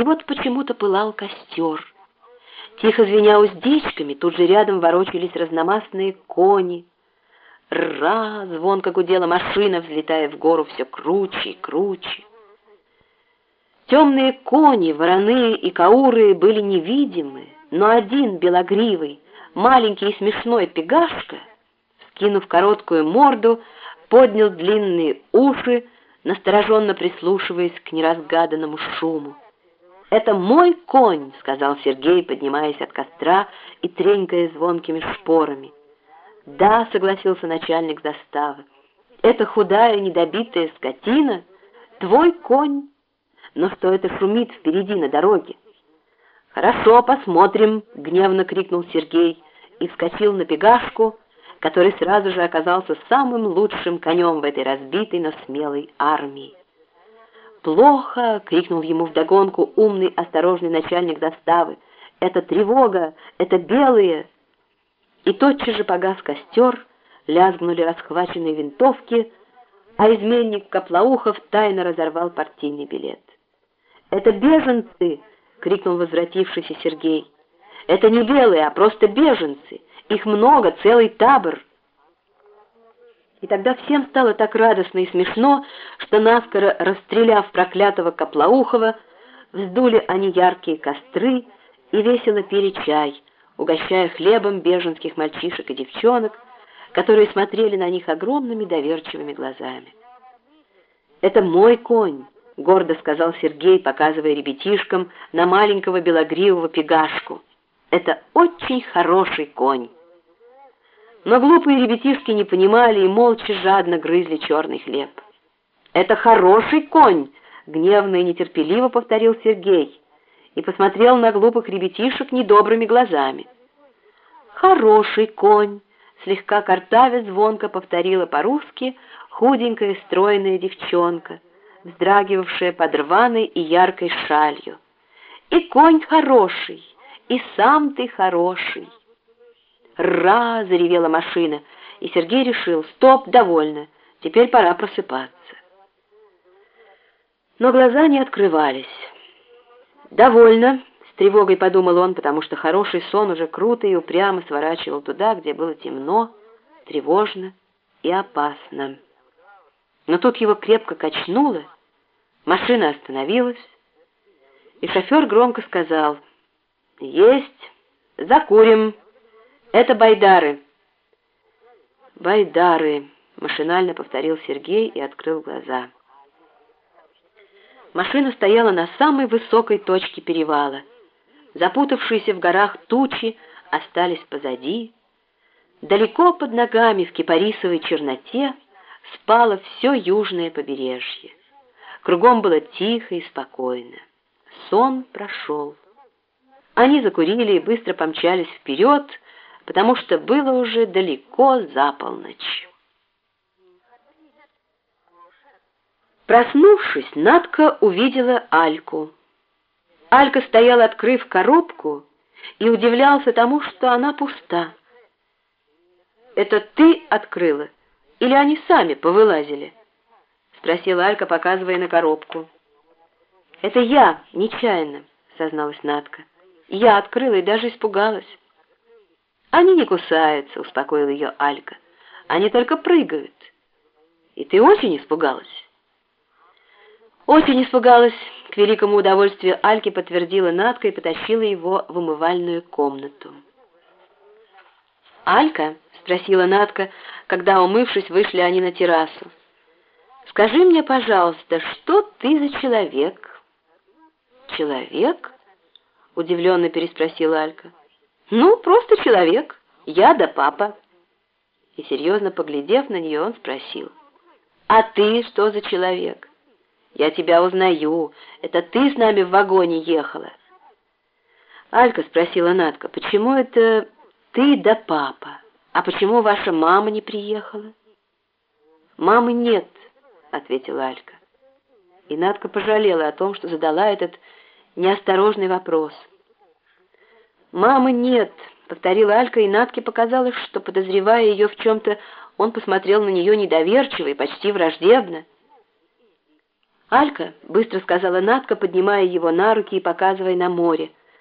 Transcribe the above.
И вот почему-то пылал костер. Тихо звеня уздечками, тут же рядом ворочались разномастные кони. Ра! Звонко гудела машина, взлетая в гору все круче и круче. Темные кони, вороны и кауры были невидимы, но один белогривый, маленький и смешной пегашка, скинув короткую морду, поднял длинные уши, настороженно прислушиваясь к неразгаданному шуму. «Это мой конь», — сказал Сергей, поднимаясь от костра и тренькая звонкими шпорами. «Да», — согласился начальник заставы, — «это худая недобитая скотина, твой конь. Но что это шумит впереди на дороге?» «Хорошо, посмотрим», — гневно крикнул Сергей и вскочил на пегашку, который сразу же оказался самым лучшим конем в этой разбитой, но смелой армии. «Плохо!» — крикнул ему вдогонку умный, осторожный начальник заставы. «Это тревога! Это белые!» И тотчас же погас костер, лязгнули расхваченные винтовки, а изменник Коплоухов тайно разорвал партийный билет. «Это беженцы!» — крикнул возвратившийся Сергей. «Это не белые, а просто беженцы! Их много, целый табор!» И тогда всем стало так радостно и смешно, что наскоро расстреляв проклятого Коплоухова, вздули они яркие костры и весело пили чай, угощая хлебом беженских мальчишек и девчонок, которые смотрели на них огромными доверчивыми глазами. «Это мой конь», — гордо сказал Сергей, показывая ребятишкам на маленького белогривого пегашку. «Это очень хороший конь». Но глупые ребятишки не понимали и молча жадно грызли черный хлеб. «Это хороший конь!» — гневно и нетерпеливо повторил Сергей и посмотрел на глупых ребятишек недобрыми глазами. «Хороший конь!» — слегка картавя звонко повторила по-русски худенькая стройная девчонка, вздрагивавшая под рваной и яркой шалью. «И конь хороший, и сам ты хороший!» «Ра!» — заревела машина, и Сергей решил, «Стоп, довольно, теперь пора просыпаться». Но глаза не открывались. «Довольно», — с тревогой подумал он, потому что хороший сон уже круто и упрямо сворачивал туда, где было темно, тревожно и опасно. Но тут его крепко качнуло, машина остановилась, и шофер громко сказал «Есть, закурим». Это байдары. Байдары, машинально повторил Сергей и открыл глаза. Машина стояла на самой высокой точке перевала. Запутавшиеся в горах тучи остались позади. Далеко под ногами в кипарисовой черноте спало все южное побережье. Кругом было тихо и спокойно. Сон прошел. Они закурили и быстро помчались вперед, потому что было уже далеко за полночь. Проснувшись, Надка увидела Альку. Алька стояла, открыв коробку, и удивлялся тому, что она пуста. «Это ты открыла? Или они сами повылазили?» — спросила Алька, показывая на коробку. «Это я, нечаянно», — созналась Надка. «Я открыла и даже испугалась». «Они не кусаются», — успокоил ее Алька. «Они только прыгают». «И ты очень испугалась?» «Очень испугалась», — к великому удовольствию Альки подтвердила Надка и потащила его в умывальную комнату. «Алька?» — спросила Надка, когда, умывшись, вышли они на террасу. «Скажи мне, пожалуйста, что ты за человек?» «Человек?» — удивленно переспросила Алька. «Ну, просто человек. Я да папа». И серьезно поглядев на нее, он спросил. «А ты что за человек? Я тебя узнаю. Это ты с нами в вагоне ехала». Алька спросила Надка, «Почему это ты да папа? А почему ваша мама не приехала?» «Мамы нет», — ответила Алька. И Надка пожалела о том, что задала этот неосторожный вопрос. «Мамы нет», — повторила Алька, и Натке показалось, что, подозревая ее в чем-то, он посмотрел на нее недоверчиво и почти враждебно. «Алька», — быстро сказала Надка, поднимая его на руки и показывая на море,